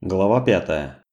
Глава пятая.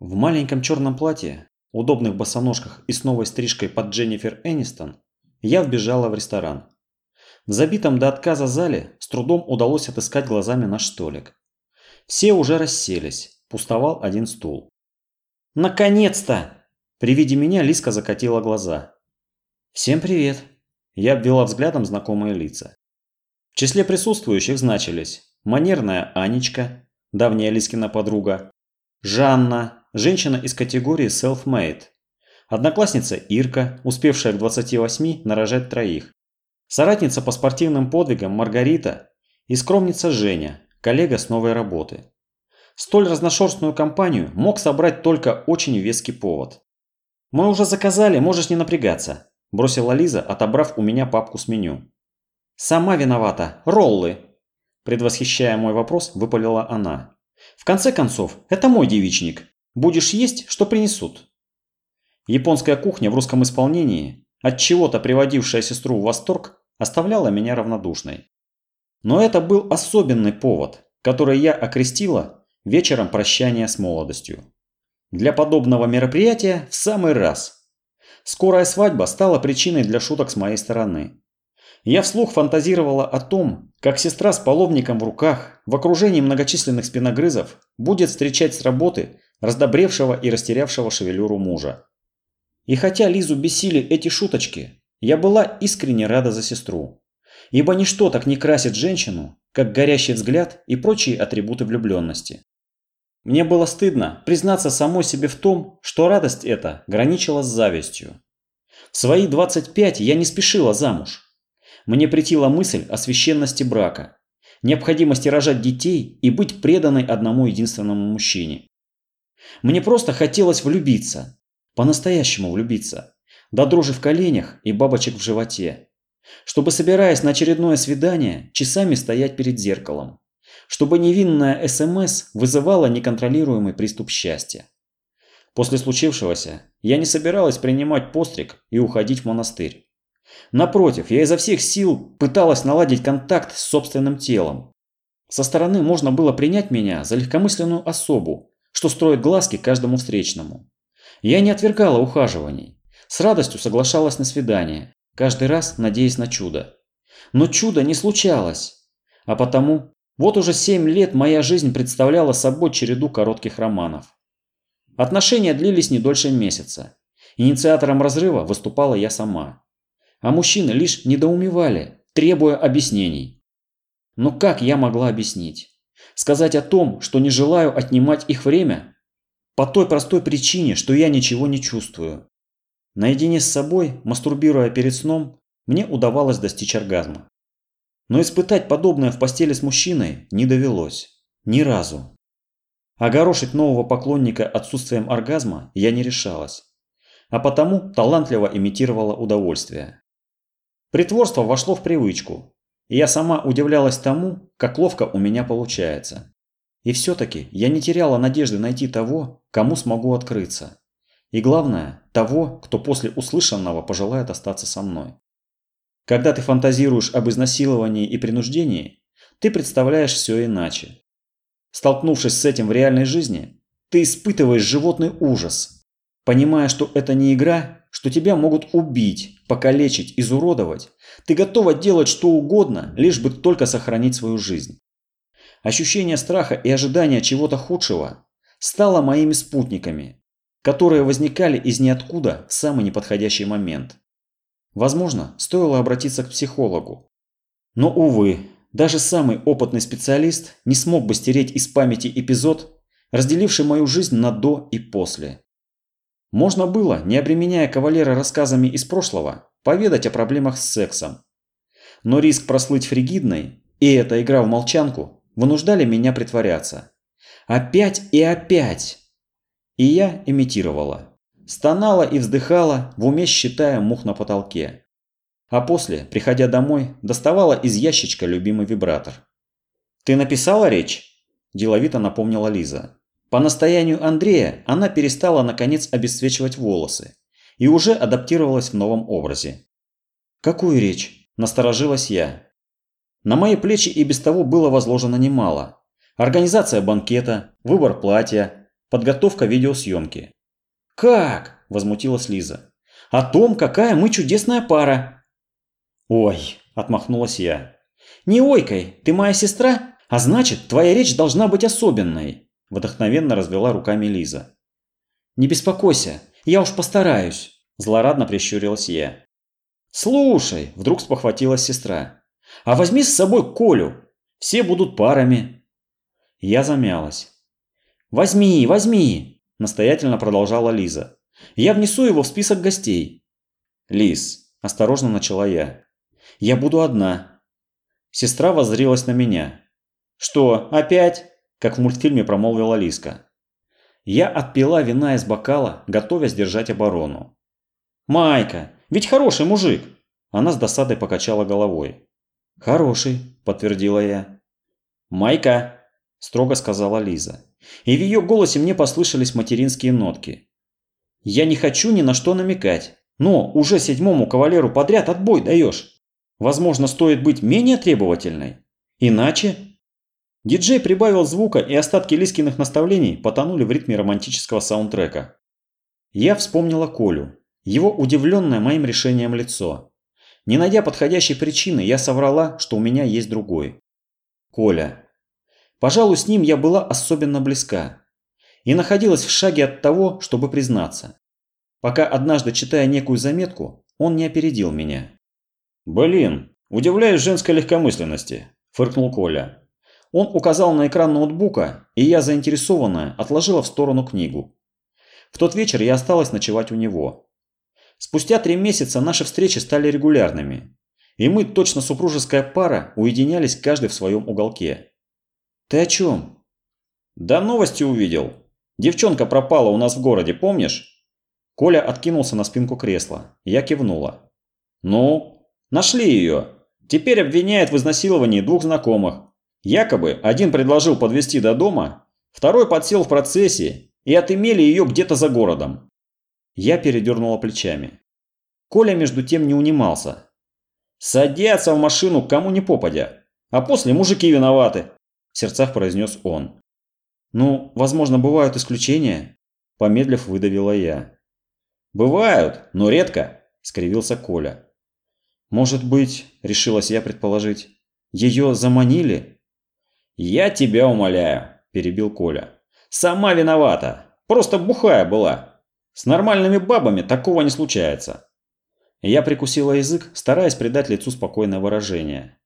В маленьком черном платье, удобных босоножках и с новой стрижкой под Дженнифер Энистон я вбежала в ресторан. В забитом до отказа зале с трудом удалось отыскать глазами наш столик. Все уже расселись, пустовал один стул. «Наконец-то!» При виде меня Лиска закатила глаза. «Всем привет!» Я обвела взглядом знакомые лица. В числе присутствующих значились манерная Анечка, давняя Лискина подруга, Жанна, женщина из категории self-made, одноклассница Ирка, успевшая к 28 нарожать троих, соратница по спортивным подвигам Маргарита и скромница Женя, коллега с новой работы. Столь разношерстную компанию мог собрать только очень веский повод. «Мы уже заказали, можешь не напрягаться», – бросила Лиза, отобрав у меня папку с меню. «Сама виновата. Роллы», Предвосхищая мой вопрос, выпалила она. «В конце концов, это мой девичник. Будешь есть, что принесут». Японская кухня в русском исполнении, от чего-то приводившая сестру в восторг, оставляла меня равнодушной. Но это был особенный повод, который я окрестила вечером прощания с молодостью. Для подобного мероприятия в самый раз. Скорая свадьба стала причиной для шуток с моей стороны. Я вслух фантазировала о том, как сестра с половником в руках, в окружении многочисленных спиногрызов, будет встречать с работы раздобревшего и растерявшего шевелюру мужа. И хотя Лизу бесили эти шуточки, я была искренне рада за сестру. Ибо ничто так не красит женщину, как горящий взгляд и прочие атрибуты влюбленности. Мне было стыдно признаться самой себе в том, что радость эта граничила с завистью. В свои 25 я не спешила замуж, мне претила мысль о священности брака, необходимости рожать детей и быть преданной одному единственному мужчине. Мне просто хотелось влюбиться, по-настоящему влюбиться, до дрожи в коленях и бабочек в животе, чтобы, собираясь на очередное свидание, часами стоять перед зеркалом, чтобы невинная СМС вызывала неконтролируемый приступ счастья. После случившегося я не собиралась принимать постриг и уходить в монастырь. Напротив, я изо всех сил пыталась наладить контакт с собственным телом. Со стороны можно было принять меня за легкомысленную особу, что строит глазки каждому встречному. Я не отвергала ухаживаний. С радостью соглашалась на свидание, каждый раз надеясь на чудо. Но чудо не случалось. А потому, вот уже семь лет моя жизнь представляла собой череду коротких романов. Отношения длились не дольше месяца. Инициатором разрыва выступала я сама а мужчины лишь недоумевали, требуя объяснений. Но как я могла объяснить? Сказать о том, что не желаю отнимать их время? По той простой причине, что я ничего не чувствую. Наедине с собой, мастурбируя перед сном, мне удавалось достичь оргазма. Но испытать подобное в постели с мужчиной не довелось. Ни разу. Огорошить нового поклонника отсутствием оргазма я не решалась. А потому талантливо имитировала удовольствие. Притворство вошло в привычку, и я сама удивлялась тому, как ловко у меня получается. И все-таки я не теряла надежды найти того, кому смогу открыться. И главное, того, кто после услышанного пожелает остаться со мной. Когда ты фантазируешь об изнасиловании и принуждении, ты представляешь все иначе. Столкнувшись с этим в реальной жизни, ты испытываешь животный ужас, понимая, что это не игра что тебя могут убить, покалечить, изуродовать, ты готова делать что угодно, лишь бы только сохранить свою жизнь. Ощущение страха и ожидания чего-то худшего стало моими спутниками, которые возникали из ниоткуда в самый неподходящий момент. Возможно, стоило обратиться к психологу. Но, увы, даже самый опытный специалист не смог бы стереть из памяти эпизод, разделивший мою жизнь на до и после. Можно было, не обременяя кавалера рассказами из прошлого, поведать о проблемах с сексом. Но риск прослыть фригидной и эта игра в молчанку вынуждали меня притворяться. Опять и опять! И я имитировала. Стонала и вздыхала, в уме считая мух на потолке. А после, приходя домой, доставала из ящичка любимый вибратор. «Ты написала речь?» – деловито напомнила Лиза. По настоянию Андрея она перестала наконец обесцвечивать волосы и уже адаптировалась в новом образе. «Какую речь?» – насторожилась я. На мои плечи и без того было возложено немало. Организация банкета, выбор платья, подготовка видеосъемки. «Как?» – возмутилась Лиза. «О том, какая мы чудесная пара!» «Ой!» – отмахнулась я. «Не ойкой, ты моя сестра, а значит, твоя речь должна быть особенной!» – вдохновенно развела руками Лиза. «Не беспокойся, я уж постараюсь!» – злорадно прищурилась я. «Слушай!» – вдруг спохватилась сестра. «А возьми с собой Колю, все будут парами!» Я замялась. «Возьми, возьми!» – настоятельно продолжала Лиза. «Я внесу его в список гостей». «Лиз», – осторожно начала я. «Я буду одна». Сестра воззрелась на меня. «Что, опять?» – как в мультфильме промолвила Лизка. Я отпила вина из бокала, готовясь держать оборону. «Майка, ведь хороший мужик!» Она с досадой покачала головой. «Хороший», – подтвердила я. «Майка!» – строго сказала Лиза. И в ее голосе мне послышались материнские нотки. «Я не хочу ни на что намекать, но уже седьмому кавалеру подряд отбой даешь. Возможно, стоит быть менее требовательной. Иначе Диджей прибавил звука, и остатки Лискиных наставлений потонули в ритме романтического саундтрека. Я вспомнила Колю, его удивленное моим решением лицо. Не найдя подходящей причины, я соврала, что у меня есть другой. Коля. Пожалуй, с ним я была особенно близка. И находилась в шаге от того, чтобы признаться. Пока однажды, читая некую заметку, он не опередил меня. «Блин, удивляюсь женской легкомысленности», – фыркнул Коля. Он указал на экран ноутбука, и я, заинтересованная, отложила в сторону книгу. В тот вечер я осталась ночевать у него. Спустя три месяца наши встречи стали регулярными. И мы, точно супружеская пара, уединялись каждый в своем уголке. «Ты о чем?» «Да новости увидел. Девчонка пропала у нас в городе, помнишь?» Коля откинулся на спинку кресла. Я кивнула. «Ну, нашли ее. Теперь обвиняют в изнасиловании двух знакомых. Якобы один предложил подвести до дома, второй подсел в процессе и отымели ее где-то за городом. Я передернула плечами. Коля между тем не унимался. «Садятся в машину кому не попадя, а после мужики виноваты», – в сердцах произнес он. «Ну, возможно, бывают исключения», – помедлив выдавила я. «Бывают, но редко», – скривился Коля. «Может быть, – решилась я предположить, – ее заманили?» «Я тебя умоляю», – перебил Коля. «Сама виновата. Просто бухая была. С нормальными бабами такого не случается». Я прикусила язык, стараясь придать лицу спокойное выражение.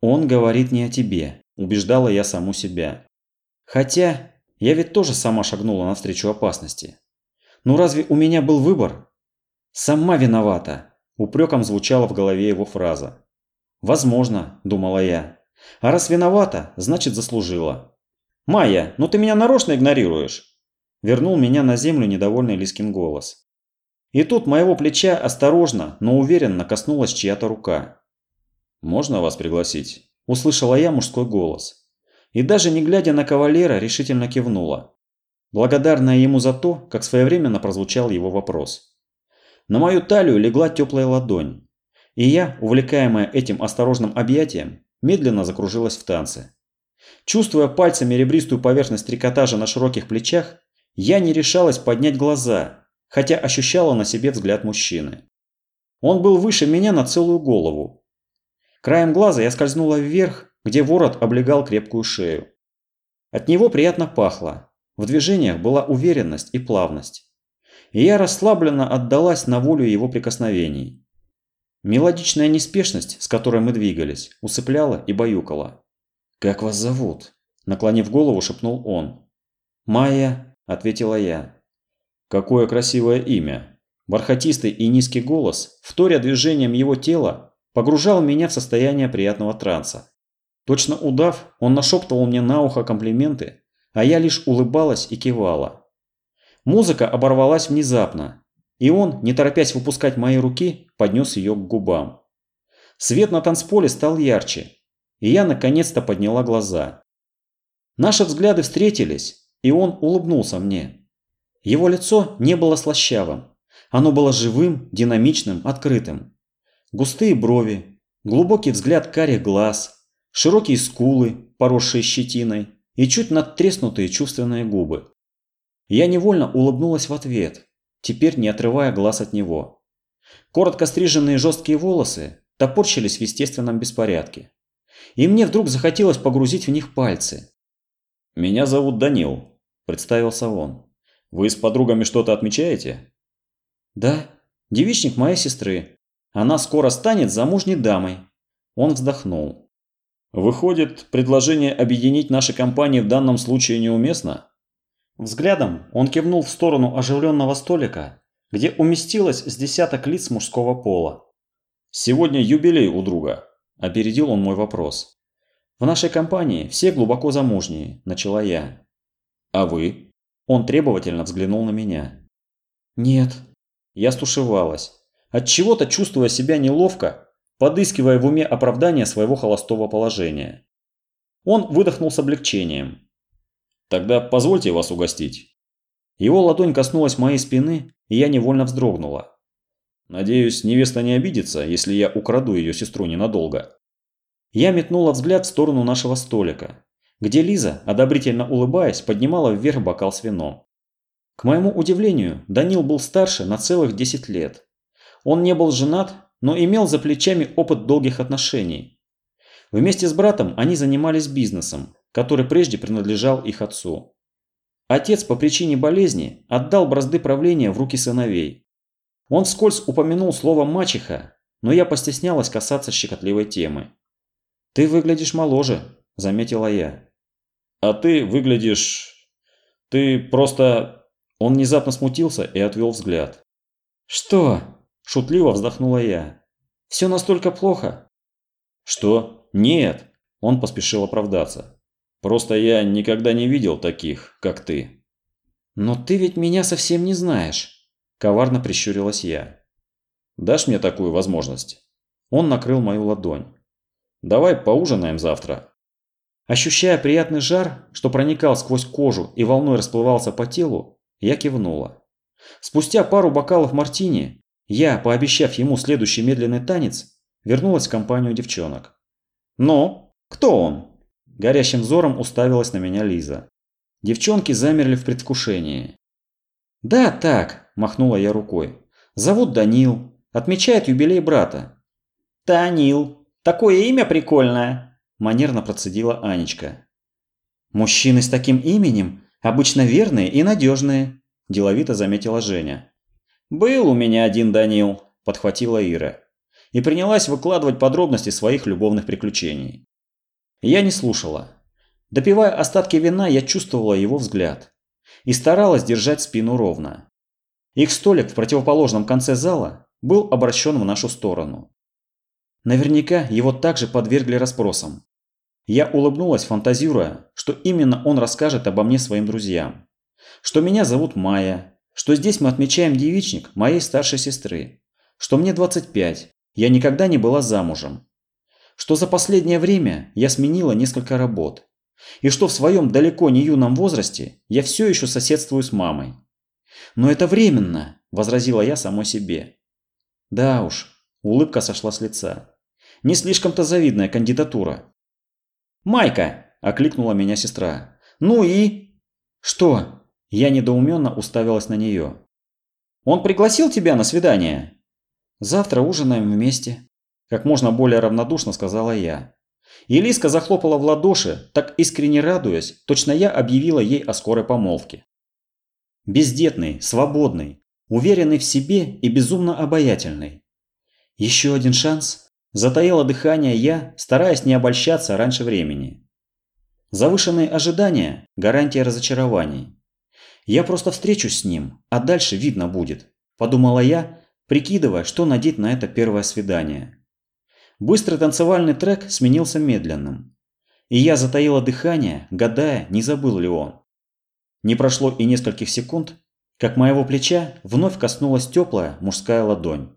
«Он говорит не о тебе», – убеждала я саму себя. «Хотя, я ведь тоже сама шагнула навстречу опасности. Ну разве у меня был выбор?» «Сама виновата», – упреком звучала в голове его фраза. «Возможно», – думала я, а раз виновата, значит заслужила. «Майя, ну ты меня нарочно игнорируешь!» Вернул меня на землю недовольный Лискин голос. И тут моего плеча осторожно, но уверенно коснулась чья-то рука. «Можно вас пригласить?» – услышала я мужской голос. И даже не глядя на кавалера, решительно кивнула. Благодарная ему за то, как своевременно прозвучал его вопрос. На мою талию легла теплая ладонь. И я, увлекаемая этим осторожным объятием, медленно закружилась в танце. Чувствуя пальцами ребристую поверхность трикотажа на широких плечах, я не решалась поднять глаза, хотя ощущала на себе взгляд мужчины. Он был выше меня на целую голову. Краем глаза я скользнула вверх, где ворот облегал крепкую шею. От него приятно пахло. В движениях была уверенность и плавность. И я расслабленно отдалась на волю его прикосновений. Мелодичная неспешность, с которой мы двигались, усыпляла и баюкала. «Как вас зовут?» – наклонив голову, шепнул он. «Майя», – ответила я. «Какое красивое имя!» Бархатистый и низкий голос, вторя движением его тела, погружал меня в состояние приятного транса. Точно удав, он нашептывал мне на ухо комплименты, а я лишь улыбалась и кивала. Музыка оборвалась внезапно, и он, не торопясь выпускать мои руки, поднес ее к губам. Свет на танцполе стал ярче, и я наконец-то подняла глаза. Наши взгляды встретились, и он улыбнулся мне. Его лицо не было слащавым, оно было живым, динамичным, открытым. Густые брови, глубокий взгляд карих глаз, широкие скулы, поросшие щетиной, и чуть надтреснутые чувственные губы. Я невольно улыбнулась в ответ, теперь не отрывая глаз от него. Коротко стриженные жесткие волосы топорщились в естественном беспорядке. И мне вдруг захотелось погрузить в них пальцы. «Меня зовут Данил», – представился он. «Вы с подругами что-то отмечаете?» «Да, девичник моей сестры. Она скоро станет замужней дамой». Он вздохнул. «Выходит, предложение объединить наши компании в данном случае неуместно?» Взглядом он кивнул в сторону оживленного столика, где уместилось с десяток лиц мужского пола. «Сегодня юбилей у друга», – опередил он мой вопрос. «В нашей компании все глубоко замужние», – начала я. «А вы?» Он требовательно взглянул на меня. «Нет». Я стушевалась, отчего-то чувствуя себя неловко, подыскивая в уме оправдание своего холостого положения. Он выдохнул с облегчением. «Тогда позвольте вас угостить». Его ладонь коснулась моей спины, и я невольно вздрогнула. Надеюсь, невеста не обидится, если я украду ее сестру ненадолго. Я метнула взгляд в сторону нашего столика, где Лиза, одобрительно улыбаясь, поднимала вверх бокал с вином. К моему удивлению, Данил был старше на целых 10 лет. Он не был женат, но имел за плечами опыт долгих отношений. Вместе с братом они занимались бизнесом, который прежде принадлежал их отцу. Отец по причине болезни отдал бразды правления в руки сыновей. Он вскользь упомянул слово «мачеха», но я постеснялась касаться щекотливой темы. «Ты выглядишь моложе», – заметила я. «А ты выглядишь... Ты просто...» Он внезапно смутился и отвел взгляд. «Что?» – шутливо вздохнула я. «Все настолько плохо?» «Что? Нет!» – он поспешил оправдаться. «Просто я никогда не видел таких, как ты». «Но ты ведь меня совсем не знаешь». Коварно прищурилась я. «Дашь мне такую возможность?» Он накрыл мою ладонь. «Давай поужинаем завтра». Ощущая приятный жар, что проникал сквозь кожу и волной расплывался по телу, я кивнула. Спустя пару бокалов мартини, я, пообещав ему следующий медленный танец, вернулась в компанию девчонок. «Но? Кто он?» Горящим взором уставилась на меня Лиза. Девчонки замерли в предвкушении. «Да, так», – махнула я рукой. «Зовут Данил. Отмечает юбилей брата». «Данил. Такое имя прикольное», – манерно процедила Анечка. «Мужчины с таким именем обычно верные и надежные», – деловито заметила Женя. «Был у меня один Данил», – подхватила Ира. И принялась выкладывать подробности своих любовных приключений. Я не слушала. Допивая остатки вина, я чувствовала его взгляд и старалась держать спину ровно. Их столик в противоположном конце зала был обращен в нашу сторону. Наверняка его также подвергли расспросам. Я улыбнулась, фантазируя, что именно он расскажет обо мне своим друзьям. Что меня зовут Майя, что здесь мы отмечаем девичник моей старшей сестры, что мне 25, я никогда не была замужем, что за последнее время я сменила несколько работ, и что в своем далеко не юном возрасте я все еще соседствую с мамой. «Но это временно», – возразила я самой себе. Да уж, улыбка сошла с лица. Не слишком-то завидная кандидатура. «Майка!» – окликнула меня сестра. «Ну и?» «Что?» Я недоуменно уставилась на нее. «Он пригласил тебя на свидание?» «Завтра ужинаем вместе», – как можно более равнодушно сказала я. Елиска захлопала в ладоши, так искренне радуясь, точно я объявила ей о скорой помолвке. Бездетный, свободный, уверенный в себе и безумно обаятельный. Еще один шанс. Затаило дыхание я, стараясь не обольщаться раньше времени. Завышенные ожидания – гарантия разочарований. Я просто встречусь с ним, а дальше видно будет, подумала я, прикидывая, что надеть на это первое свидание. Быстрый танцевальный трек сменился медленным. И я затаила дыхание, гадая, не забыл ли он. Не прошло и нескольких секунд, как моего плеча вновь коснулась теплая мужская ладонь.